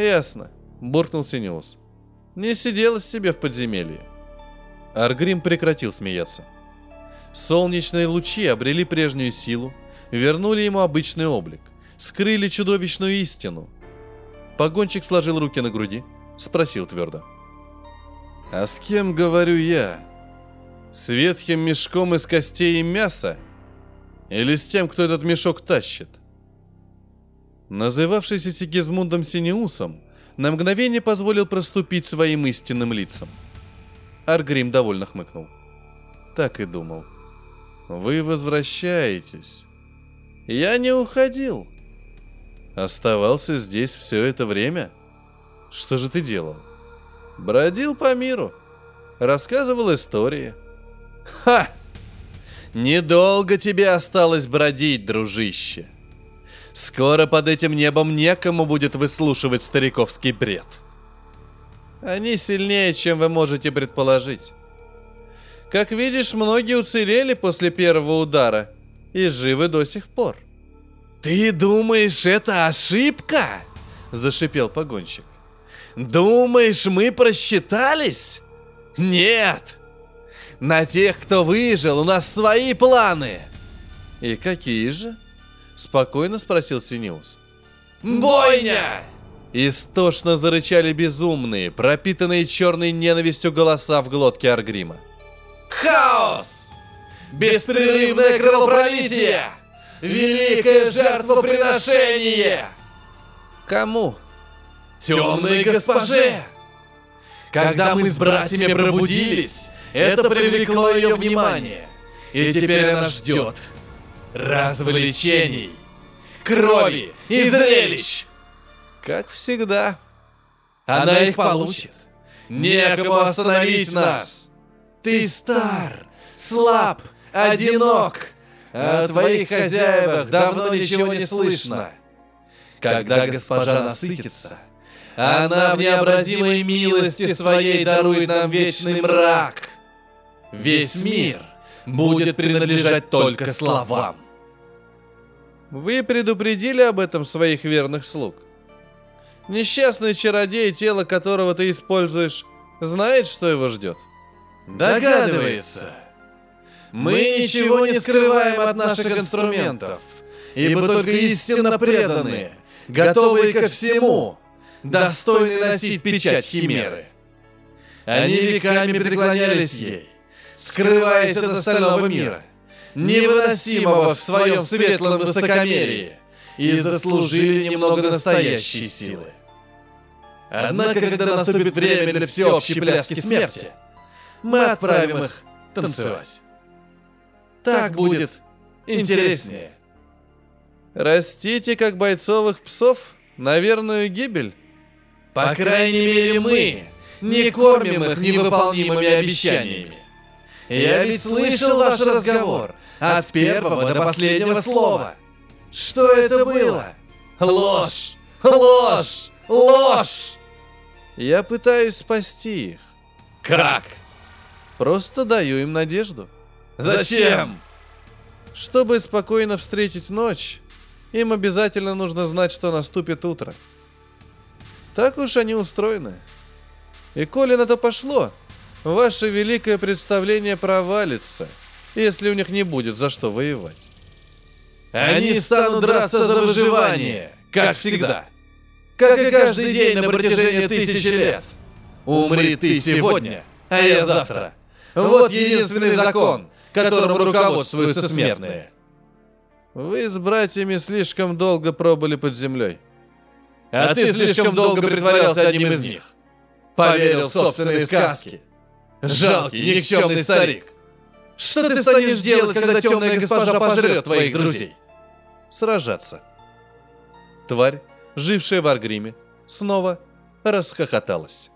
Ясно, буркнул Синеус. Не сиделось тебе в подземелье. Аргрим прекратил смеяться. Солнечные лучи обрели прежнюю силу, вернули ему обычный облик, скрыли чудовищную истину. Погонщик сложил руки на груди, спросил твердо. «А с кем говорю я? С ветхим мешком из костей и мяса? Или с тем, кто этот мешок тащит?» Называвшийся Сигизмундом Синеусом, на мгновение позволил проступить своим истинным лицам. Аргрим довольно хмыкнул. Так и думал. Вы возвращаетесь. Я не уходил. Оставался здесь все это время? Что же ты делал? Бродил по миру. Рассказывал истории. Ха! Недолго тебе осталось бродить, дружище. Скоро под этим небом некому будет выслушивать стариковский бред. Они сильнее, чем вы можете предположить. Как видишь, многие уцелели после первого удара и живы до сих пор. «Ты думаешь, это ошибка?» – зашипел погонщик. «Думаешь, мы просчитались?» «Нет! На тех, кто выжил, у нас свои планы!» «И какие же?» – спокойно спросил Синеус. «Бойня!» Истошно зарычали безумные, пропитанные черной ненавистью голоса в глотке Аргрима. «Хаос! Беспрерывное кровопролитие! Великое жертвоприношение!» «Кому?» «Темной госпоже!» Когда мы с братьями пробудились, это привлекло ее внимание. И теперь она ждет развлечений, крови и зрелищ. Как всегда. Она их получит. Некому остановить нас. Ты стар, слаб, одинок. О твоих хозяевах давно ничего не слышно. Когда госпожа насытится, она в необразимой милости своей дарует нам вечный мрак. Весь мир будет принадлежать только словам. Вы предупредили об этом своих верных слуг? Несчастный чародей, тело которого ты используешь, знает, что его ждет? Догадывается. Мы ничего не скрываем от наших инструментов, ибо только истинно преданные, готовые ко всему, достойны носить печать Химеры. Они веками преклонялись ей, скрываясь от остального мира, невыносимого в своем светлом высокомерии, и заслужили немного настоящей силы. Однако, когда наступит время для всеобщей пляски смерти, мы отправим их танцевать. Так будет интереснее. Растите, как бойцовых псов, на верную гибель? По крайней мере, мы не кормим их невыполнимыми обещаниями. Я ведь слышал ваш разговор от первого до последнего слова. Что это было? Ложь! Ложь! Ложь! Я пытаюсь спасти их. Как? Просто даю им надежду. Зачем? Чтобы спокойно встретить ночь, им обязательно нужно знать, что наступит утро. Так уж они устроены. И коли на то пошло, ваше великое представление провалится, если у них не будет за что воевать. Они станут драться за выживание, как всегда. Как и каждый день на протяжении тысячи лет. Умри ты сегодня, а я завтра. Вот единственный закон, которым руководствуются смертные. Вы с братьями слишком долго пробыли под землей. А ты слишком долго притворялся одним из них. Поверил в собственные сказки. Жалкий, никчемный старик. Что ты станешь делать, когда темная госпожа пожрет твоих друзей? Сражаться. Тварь, жившая в Аргриме, снова расхохоталась.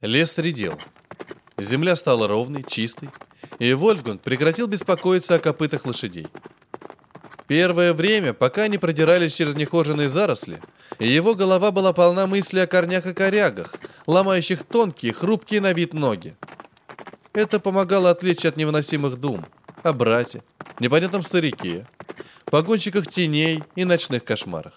Лес редел. Земля стала ровной, чистой, и Вольфганг прекратил беспокоиться о копытах лошадей. Первое время, пока они продирались через нехоженные заросли, его голова была полна мысли о корнях и корягах, ломающих тонкие, хрупкие на вид ноги. Это помогало отвлечь от невыносимых дум о брате, непонятном старике, погонщиках теней и ночных кошмарах.